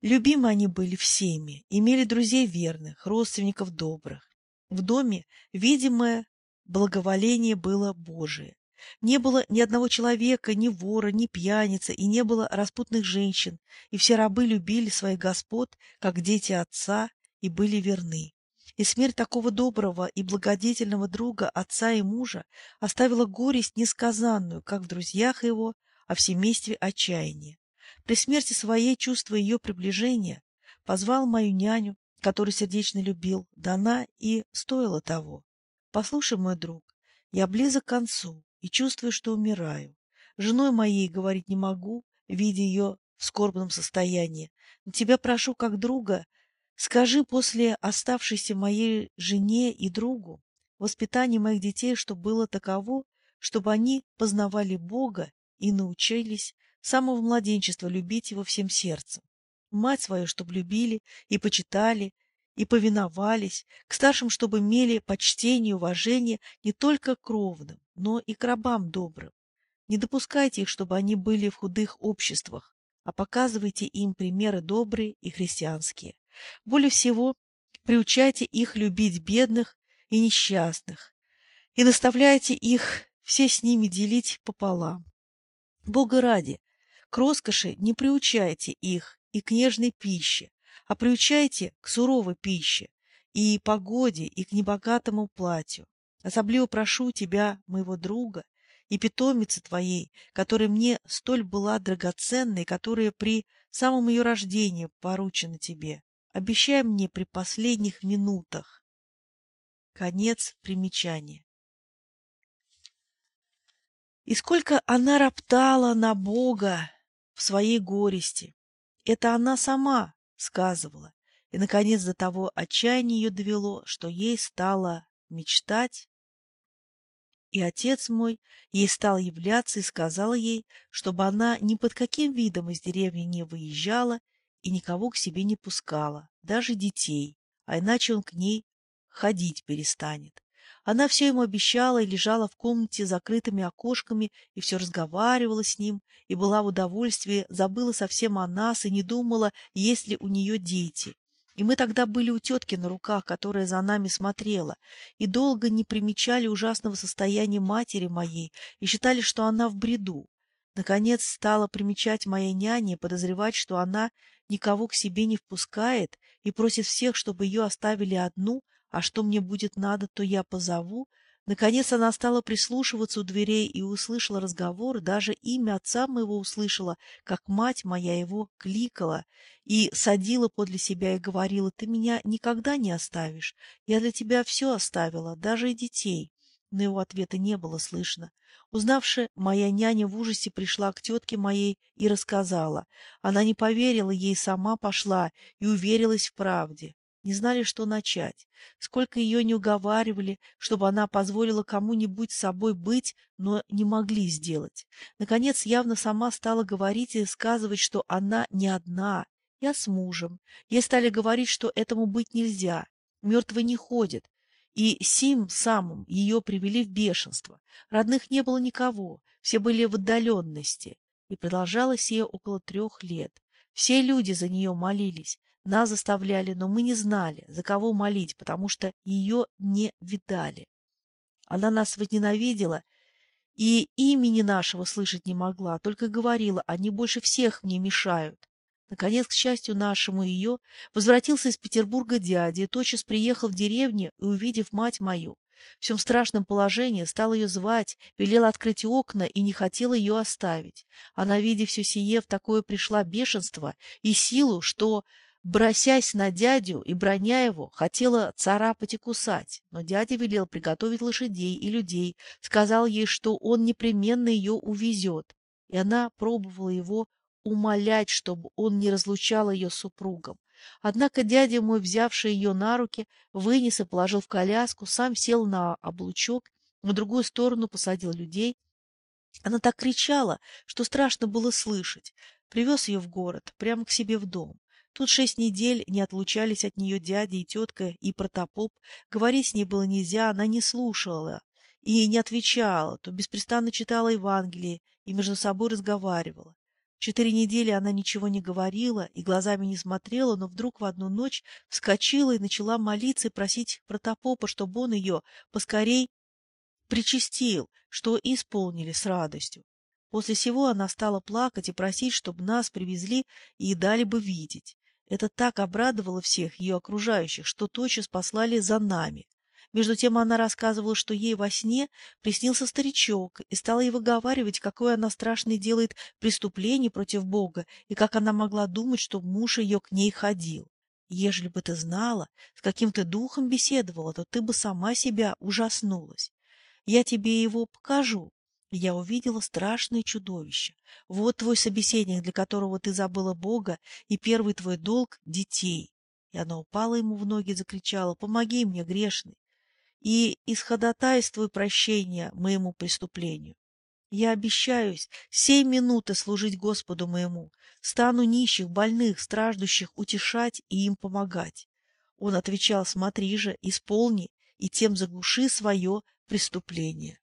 Любимы они были всеми, имели друзей верных, родственников добрых. В доме видимое благоволение было Божие. Не было ни одного человека, ни вора, ни пьяницы, и не было распутных женщин, и все рабы любили своих господ, как дети отца, и были верны. И смерть такого доброго и благодетельного друга отца и мужа оставила горесть несказанную, как в друзьях его, а в семействе отчаяние. При смерти своей, чувствуя ее приближения, позвал мою няню, которую сердечно любил, да она и стоила того. Послушай, мой друг, я близок к концу и чувствую, что умираю. Женой моей говорить не могу, видя ее в скорбном состоянии. Но тебя прошу, как друга, скажи после оставшейся моей жене и другу воспитание моих детей, чтобы было таково, чтобы они познавали Бога и научились с самого младенчества любить его всем сердцем. Мать свою, чтобы любили и почитали, и повиновались, к старшим, чтобы имели почтение и уважение не только к кровным, но и к рабам добрым. Не допускайте их, чтобы они были в худых обществах, а показывайте им примеры добрые и христианские. Более всего, приучайте их любить бедных и несчастных, и наставляйте их все с ними делить пополам. Бога ради, к роскоши не приучайте их и к нежной пище, а приучайте к суровой пище, и погоде, и к небогатому платью. Особливо прошу тебя, моего друга, и питомицы твоей, которая мне столь была драгоценной, которая при самом ее рождении поручена тебе. Обещай мне при последних минутах. Конец примечания. И сколько она роптала на Бога в своей горести. Это она сама сказывала. И, наконец, до того отчаяние ее довело, что ей стало мечтать. И отец мой ей стал являться и сказал ей, чтобы она ни под каким видом из деревни не выезжала и никого к себе не пускала, даже детей, а иначе он к ней ходить перестанет. Она все ему обещала и лежала в комнате с закрытыми окошками и все разговаривала с ним, и была в удовольствии, забыла совсем о нас и не думала, есть ли у нее дети. И мы тогда были у тетки на руках, которая за нами смотрела, и долго не примечали ужасного состояния матери моей и считали, что она в бреду. Наконец стала примечать моя няня подозревать, что она никого к себе не впускает и просит всех, чтобы ее оставили одну, а что мне будет надо, то я позову. Наконец она стала прислушиваться у дверей и услышала разговор, даже имя отца моего услышала, как мать моя его кликала и садила подле себя и говорила, «Ты меня никогда не оставишь, я для тебя все оставила, даже и детей». Но его ответа не было слышно. Узнавши, моя няня в ужасе пришла к тетке моей и рассказала. Она не поверила, ей сама пошла и уверилась в правде не знали, что начать. Сколько ее не уговаривали, чтобы она позволила кому-нибудь с собой быть, но не могли сделать. Наконец, явно сама стала говорить и сказывать, что она не одна, я с мужем. Ей стали говорить, что этому быть нельзя, мертвый не ходит. И сим самым ее привели в бешенство. Родных не было никого, все были в отдаленности. И продолжалось ей около трех лет. Все люди за нее молились, нас заставляли, но мы не знали, за кого молить, потому что ее не видали. Она нас возненавидела и имени нашего слышать не могла, только говорила, они больше всех мне мешают. Наконец, к счастью нашему ее, возвратился из Петербурга дядя и тотчас приехал в деревню и, увидев мать мою, в всем страшном положении, стал ее звать, велел открыть окна и не хотел ее оставить. Она, видя все сие, в такое пришла бешенство и силу, что бросясь на дядю и броня его, хотела царапать и кусать, но дядя велел приготовить лошадей и людей, сказал ей, что он непременно ее увезет, и она пробовала его умолять, чтобы он не разлучал ее с супругом. Однако дядя мой, взявший ее на руки, вынес и положил в коляску, сам сел на облучок, на другую сторону посадил людей. Она так кричала, что страшно было слышать. Привез ее в город, прямо к себе в дом. Тут шесть недель не отлучались от нее дядя и тетка и протопоп. Говорить с ней было нельзя, она не слушала и не отвечала, то беспрестанно читала Евангелие и между собой разговаривала. Четыре недели она ничего не говорила и глазами не смотрела, но вдруг в одну ночь вскочила и начала молиться и просить протопопа, чтобы он ее поскорей причастил, что исполнили с радостью. После сего она стала плакать и просить, чтобы нас привезли и дали бы видеть. Это так обрадовало всех ее окружающих, что тотчас послали за нами. Между тем она рассказывала, что ей во сне приснился старичок, и стала ей выговаривать, какое она страшное делает преступление против Бога, и как она могла думать, что муж ее к ней ходил. Ежели бы ты знала, с каким ты духом беседовала, то ты бы сама себя ужаснулась. Я тебе его покажу. Я увидела страшное чудовище. Вот твой собеседник, для которого ты забыла Бога, и первый твой долг — детей. И она упала ему в ноги и закричала, «Помоги мне, грешный!» и исходотайствуй прощения моему преступлению. Я обещаюсь семь минуты служить Господу моему, стану нищих, больных, страждущих утешать и им помогать. Он отвечал, смотри же, исполни, и тем заглуши свое преступление.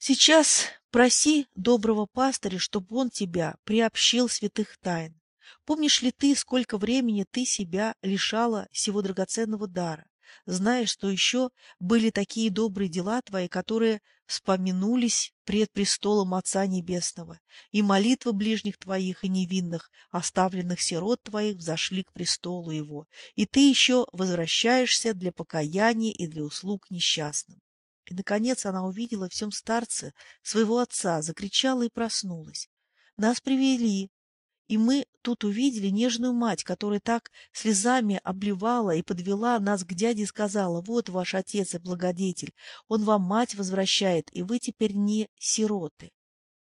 Сейчас проси доброго пастыря, чтобы он тебя приобщил святых тайн. Помнишь ли ты, сколько времени ты себя лишала сего драгоценного дара? Знаешь, что еще были такие добрые дела твои, которые вспомянулись пред престолом Отца Небесного, и молитвы ближних твоих и невинных, оставленных сирот твоих, взошли к престолу его, и ты еще возвращаешься для покаяния и для услуг несчастным. И, наконец, она увидела в всем старце своего отца, закричала и проснулась. Нас привели, и мы тут увидели нежную мать, которая так слезами обливала и подвела нас к дяде и сказала, вот ваш отец и благодетель, он вам мать возвращает, и вы теперь не сироты.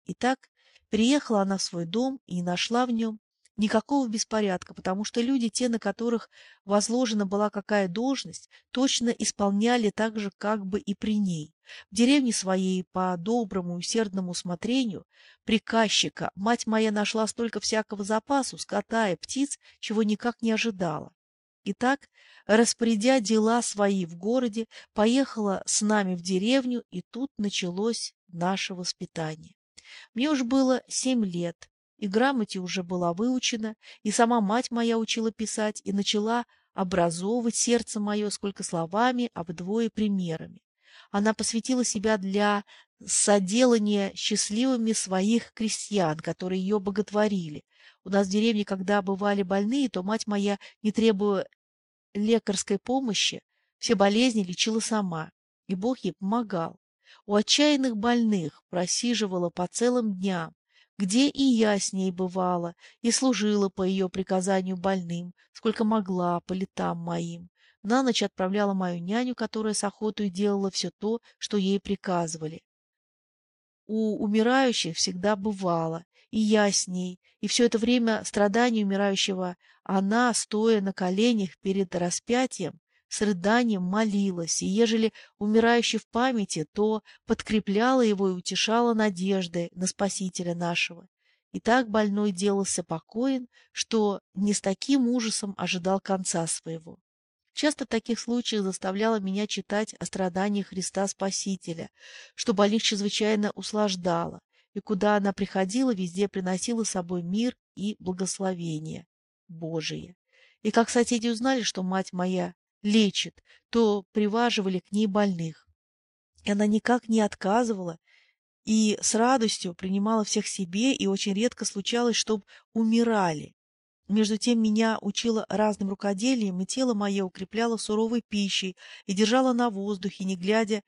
Итак, приехала она в свой дом и нашла в нем никакого беспорядка, потому что люди, те, на которых возложена была какая должность, точно исполняли так же, как бы и при ней. В деревне своей по доброму усердному усмотрению приказчика мать моя нашла столько всякого запасу, скота и птиц, чего никак не ожидала. Итак, распорядя дела свои в городе, поехала с нами в деревню, и тут началось наше воспитание. Мне уж было семь лет, и грамоте уже была выучена, и сама мать моя учила писать, и начала образовывать сердце мое сколько словами, а вдвое примерами. Она посвятила себя для соделания счастливыми своих крестьян, которые ее боготворили. У нас в деревне, когда бывали больные, то мать моя, не требуя лекарской помощи, все болезни лечила сама, и Бог ей помогал. У отчаянных больных просиживала по целым дням, где и я с ней бывала и служила по ее приказанию больным, сколько могла по летам моим. На ночь отправляла мою няню, которая с охотой делала все то, что ей приказывали. У умирающих всегда бывало, и я с ней, и все это время страдания умирающего она, стоя на коленях перед распятием, с рыданием молилась, и ежели умирающий в памяти, то подкрепляла его и утешала надеждой на Спасителя нашего. И так больной делался покоен, что не с таким ужасом ожидал конца своего. Часто в таких случаях заставляла меня читать о страданиях Христа Спасителя, что больных чрезвычайно услаждало, и куда она приходила, везде приносила с собой мир и благословение Божие. И как соседи узнали, что мать моя лечит, то приваживали к ней больных. И она никак не отказывала и с радостью принимала всех себе, и очень редко случалось, чтобы умирали. Между тем меня учила разным рукоделием, и тело мое укрепляло суровой пищей и держала на воздухе, не глядя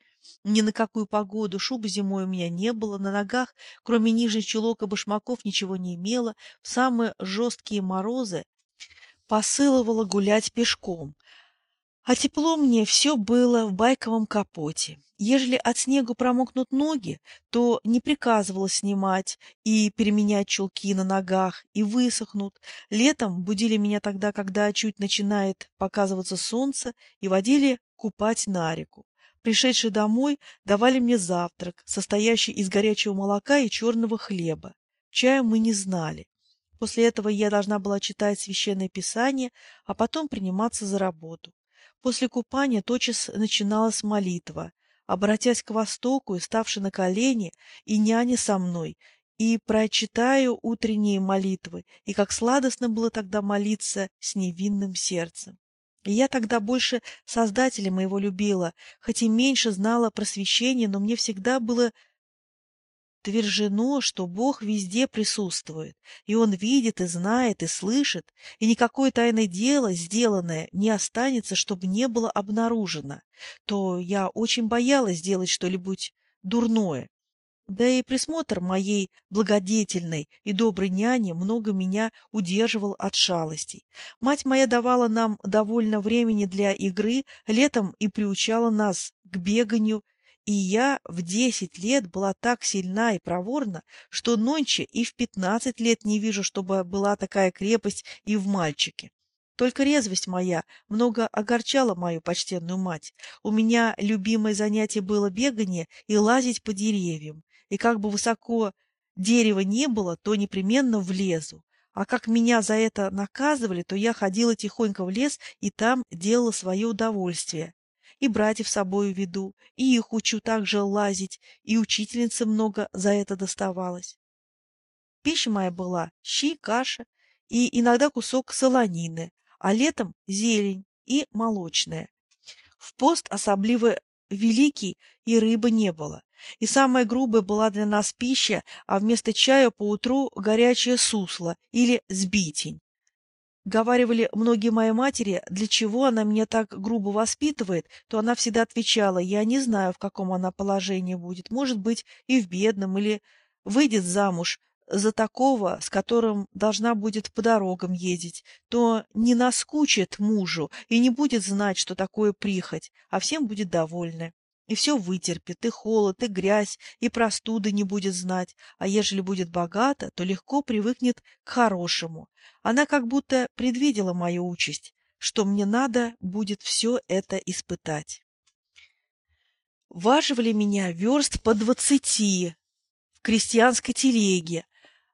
ни на какую погоду. Шубы зимой у меня не было, на ногах, кроме нижних чулок и башмаков, ничего не имела. В самые жесткие морозы посылывала гулять пешком. А тепло мне все было в байковом капоте. Ежели от снегу промокнут ноги, то не приказывала снимать и переменять чулки на ногах, и высохнут. Летом будили меня тогда, когда чуть начинает показываться солнце, и водили купать на реку. Пришедшие домой давали мне завтрак, состоящий из горячего молока и черного хлеба. Чая мы не знали. После этого я должна была читать священное писание, а потом приниматься за работу. После купания тотчас начиналась молитва. Обратясь к востоку и ставши на колени, и няня со мной, и прочитаю утренние молитвы, и как сладостно было тогда молиться с невинным сердцем. И я тогда больше Создателя моего любила, хоть и меньше знала просвещения, но мне всегда было твержено, что Бог везде присутствует, и Он видит и знает и слышит, и никакое тайное дело, сделанное, не останется, чтобы не было обнаружено, то я очень боялась сделать что-нибудь дурное. Да и присмотр моей благодетельной и доброй няни много меня удерживал от шалостей. Мать моя давала нам довольно времени для игры летом и приучала нас к беганию и я в десять лет была так сильна и проворна, что нонче и в пятнадцать лет не вижу, чтобы была такая крепость и в мальчике. Только резвость моя много огорчала мою почтенную мать. У меня любимое занятие было бегание и лазить по деревьям. И как бы высоко дерева не было, то непременно влезу. А как меня за это наказывали, то я ходила тихонько в лес и там делала свое удовольствие и братьев собою веду, и их учу также лазить, и учительнице много за это доставалось. Пища моя была щи, каша и иногда кусок солонины, а летом зелень и молочная. В пост особливо великий и рыбы не было. И самая грубая была для нас пища, а вместо чая поутру горячее сусло или сбитень. Говаривали многие моей матери, для чего она меня так грубо воспитывает, то она всегда отвечала, я не знаю, в каком она положении будет, может быть, и в бедном, или выйдет замуж за такого, с которым должна будет по дорогам ездить, то не наскучит мужу и не будет знать, что такое прихоть, а всем будет довольна и все вытерпит, и холод, и грязь, и простуды не будет знать, а ежели будет богата, то легко привыкнет к хорошему. Она как будто предвидела мою участь, что мне надо будет все это испытать. Важивали меня верст по двадцати в крестьянской телеге,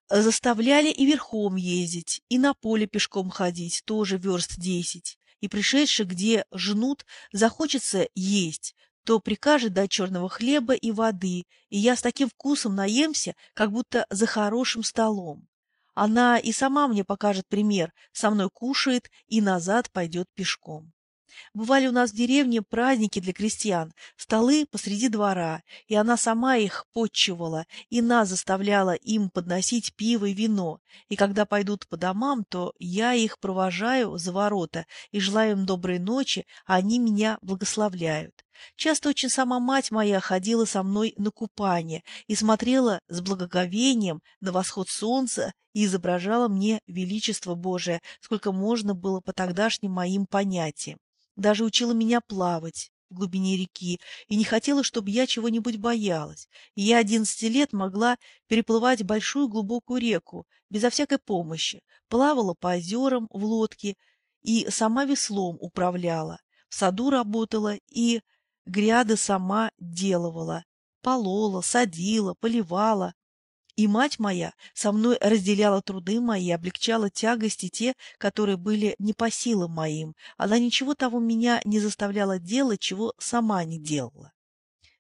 заставляли и верхом ездить, и на поле пешком ходить, тоже верст десять. И пришедший, где жнут, захочется есть, то прикажет дать черного хлеба и воды, и я с таким вкусом наемся, как будто за хорошим столом. Она и сама мне покажет пример, со мной кушает и назад пойдет пешком. Бывали у нас в деревне праздники для крестьян, столы посреди двора, и она сама их подчивала, и нас заставляла им подносить пиво и вино, и когда пойдут по домам, то я их провожаю за ворота и желаю им доброй ночи, а они меня благословляют. Часто очень сама мать моя ходила со мной на купание и смотрела с благоговением на восход солнца и изображала мне величество Божие, сколько можно было по тогдашним моим понятиям. Даже учила меня плавать в глубине реки и не хотела, чтобы я чего-нибудь боялась. И я одиннадцати лет могла переплывать большую глубокую реку безо всякой помощи, плавала по озерам в лодке и сама веслом управляла, в саду работала и гряды сама делывала, полола, садила, поливала. И мать моя со мной разделяла труды мои, облегчала тягости те, которые были не по силам моим. Она ничего того меня не заставляла делать, чего сама не делала.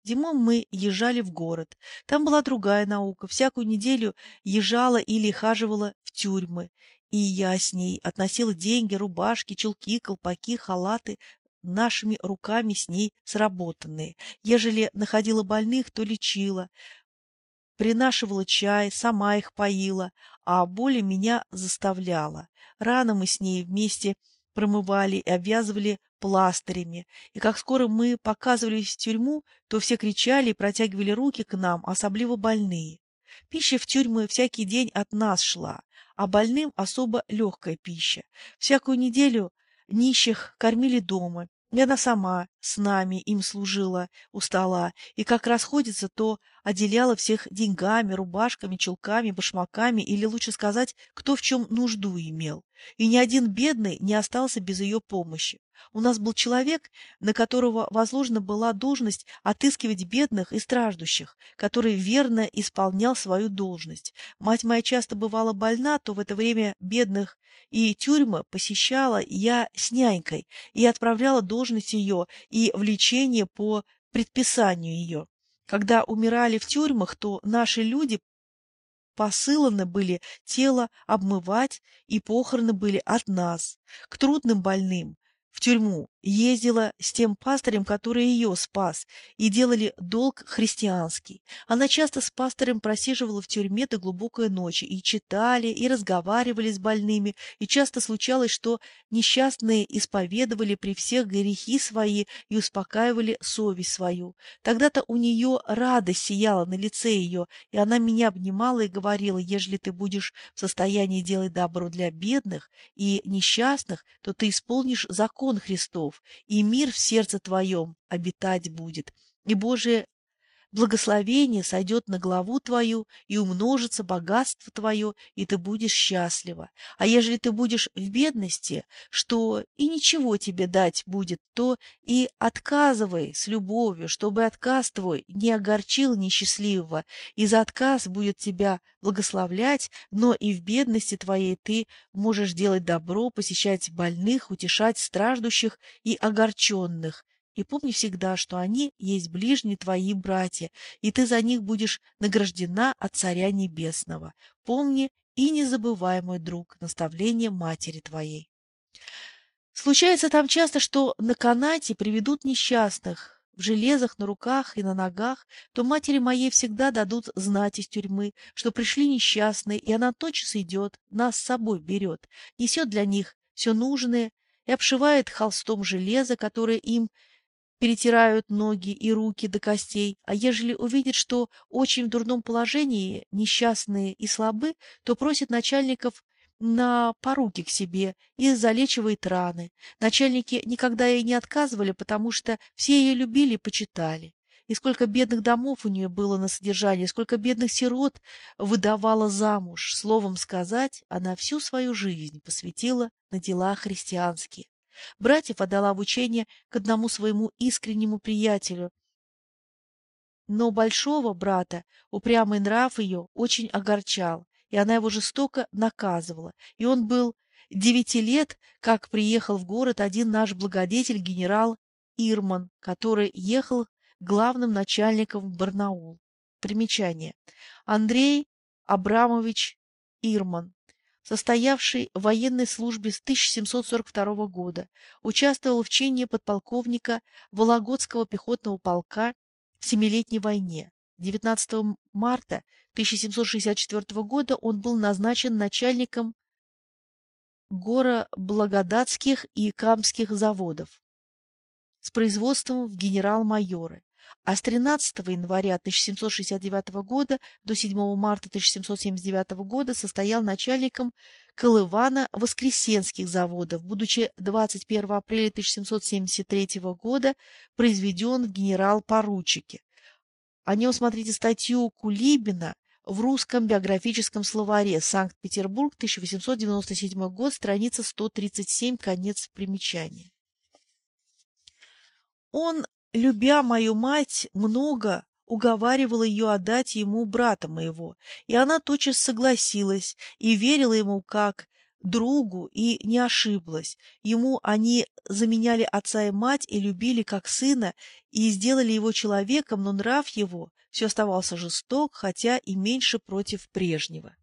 Зимой мы езжали в город. Там была другая наука. Всякую неделю езжала или хаживала в тюрьмы. И я с ней относила деньги, рубашки, чулки, колпаки, халаты, нашими руками с ней сработанные. Ежели находила больных, то лечила, принашивала чай, сама их поила, а боли меня заставляла. Рано мы с ней вместе промывали и обвязывали пластырями. И как скоро мы показывались в тюрьму, то все кричали и протягивали руки к нам, особливо больные. Пища в тюрьмы всякий день от нас шла, а больным особо легкая пища. Всякую неделю Нищих кормили дома, И она сама с нами им служила у стола, и как расходится, то отделяла всех деньгами, рубашками, чулками, башмаками, или, лучше сказать, кто в чем нужду имел. И ни один бедный не остался без ее помощи. У нас был человек, на которого возложена была должность отыскивать бедных и страждущих, который верно исполнял свою должность. Мать моя часто бывала больна, то в это время бедных и тюрьмы посещала я с нянькой и отправляла должность ее и влечение по предписанию ее. Когда умирали в тюрьмах, то наши люди посыланы были тело обмывать, и похороны были от нас. К трудным больным в тюрьму, ездила с тем пастырем, который ее спас, и делали долг христианский. Она часто с пастырем просиживала в тюрьме до глубокой ночи, и читали, и разговаривали с больными, и часто случалось, что несчастные исповедовали при всех грехи свои и успокаивали совесть свою. Тогда-то у нее радость сияла на лице ее, и она меня обнимала и говорила, ежели ты будешь в состоянии делать добро для бедных и несчастных, то ты исполнишь закон Христов, веков, и мир в сердце твоем обитать будет, и Божие благословение сойдет на главу твою, и умножится богатство твое, и ты будешь счастлива. А ежели ты будешь в бедности, что и ничего тебе дать будет, то и отказывай с любовью, чтобы отказ твой не огорчил несчастливого, и за отказ будет тебя благословлять, но и в бедности твоей ты можешь делать добро, посещать больных, утешать страждущих и огорченных, и помни всегда, что они есть ближние твои братья, и ты за них будешь награждена от Царя Небесного. Помни и не забывай, мой друг, наставление матери твоей. Случается там часто, что на канате приведут несчастных, в железах на руках и на ногах, то матери моей всегда дадут знать из тюрьмы, что пришли несчастные, и она тотчас идет, нас с собой берет, несет для них все нужное и обшивает холстом железо, которое им перетирают ноги и руки до костей, а ежели увидят, что очень в дурном положении, несчастные и слабы, то просит начальников на поруки к себе и залечивает раны. Начальники никогда ей не отказывали, потому что все ее любили и почитали. И сколько бедных домов у нее было на содержании, сколько бедных сирот выдавала замуж. Словом сказать, она всю свою жизнь посвятила на дела христианские. Братьев отдала в учение к одному своему искреннему приятелю. Но большого брата упрямый нрав ее очень огорчал, и она его жестоко наказывала. И он был девяти лет, как приехал в город один наш благодетель генерал Ирман, который ехал главным начальником в Барнаул. Примечание. Андрей Абрамович Ирман, состоявший в военной службе с 1742 года, участвовал в чине подполковника Вологодского пехотного полка в Семилетней войне. 19 марта 1764 года он был назначен начальником горо-благодатских и камских заводов с производством в генерал-майоры а с 13 января 1769 года до 7 марта 1779 года состоял начальником Колывана-Воскресенских заводов, будучи 21 апреля 1773 года произведен в генерал-поручике. О нем смотрите статью Кулибина в русском биографическом словаре Санкт-Петербург, 1897 год, страница 137, конец примечания. Он любя мою мать много, уговаривала ее отдать ему брата моего, и она тотчас согласилась и верила ему как другу и не ошиблась. Ему они заменяли отца и мать и любили как сына, и сделали его человеком, но нрав его все оставался жесток, хотя и меньше против прежнего.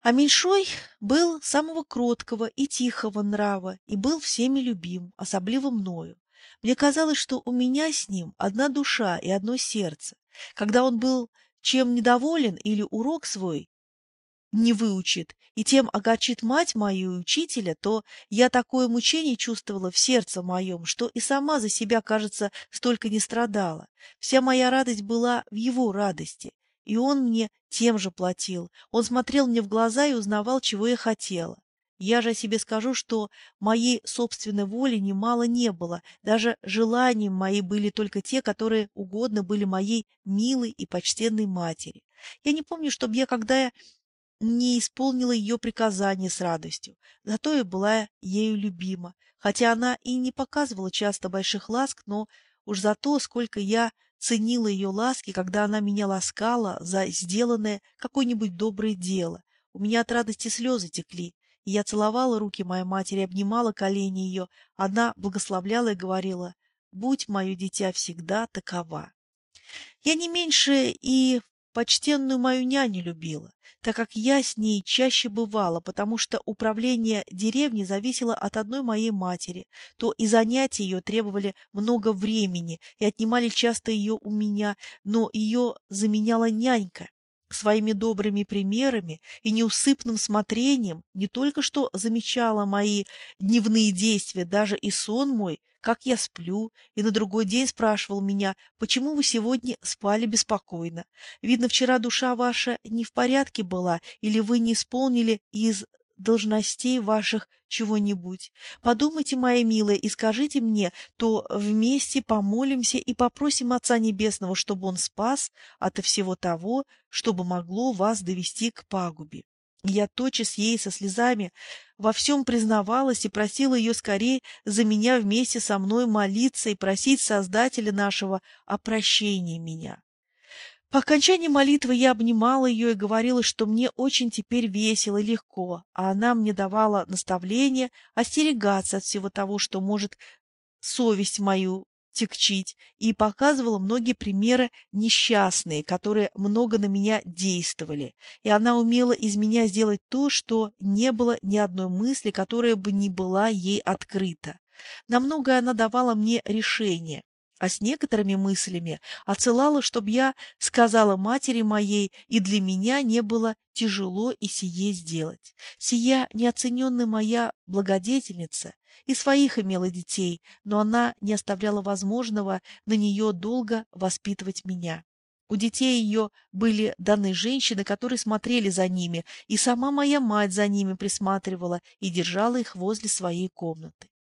А меньшой был самого кроткого и тихого нрава и был всеми любим, особливо мною. Мне казалось, что у меня с ним одна душа и одно сердце. Когда он был чем недоволен или урок свой не выучит, и тем огорчит мать мою и учителя, то я такое мучение чувствовала в сердце моем, что и сама за себя, кажется, столько не страдала. Вся моя радость была в его радости, и он мне тем же платил. Он смотрел мне в глаза и узнавал, чего я хотела. Я же себе скажу, что моей собственной воли немало не было. Даже желания мои были только те, которые угодно были моей милой и почтенной матери. Я не помню, чтобы я когда не исполнила ее приказание с радостью. Зато я была ею любима, хотя она и не показывала часто больших ласк, но уж за то, сколько я ценила ее ласки, когда она меня ласкала за сделанное какое-нибудь доброе дело. У меня от радости слезы текли, я целовала руки моей матери, обнимала колени ее. Она благословляла и говорила, «Будь мое дитя всегда такова». Я не меньше и почтенную мою няню любила, так как я с ней чаще бывала, потому что управление деревней зависело от одной моей матери, то и занятия ее требовали много времени и отнимали часто ее у меня, но ее заменяла нянька, своими добрыми примерами и неусыпным смотрением не только что замечала мои дневные действия, даже и сон мой, как я сплю, и на другой день спрашивал меня, почему вы сегодня спали беспокойно. Видно, вчера душа ваша не в порядке была, или вы не исполнили из должностей ваших чего-нибудь. Подумайте, моя милая, и скажите мне, то вместе помолимся и попросим Отца Небесного, чтобы Он спас от всего того, чтобы могло вас довести к пагубе. Я тотчас ей со слезами во всем признавалась и просила ее скорее за меня вместе со мной молиться и просить Создателя нашего о прощении меня. По окончании молитвы я обнимала ее и говорила, что мне очень теперь весело и легко, а она мне давала наставление остерегаться от всего того, что может совесть мою тягчить, и показывала многие примеры несчастные, которые много на меня действовали. И она умела из меня сделать то, что не было ни одной мысли, которая бы не была ей открыта. На многое она давала мне решение а с некоторыми мыслями отсылала, чтобы я сказала матери моей, и для меня не было тяжело и сие сделать. Сия неоцененная моя благодетельница и своих имела детей, но она не оставляла возможного на нее долго воспитывать меня. У детей ее были даны женщины, которые смотрели за ними, и сама моя мать за ними присматривала и держала их возле своей комнаты.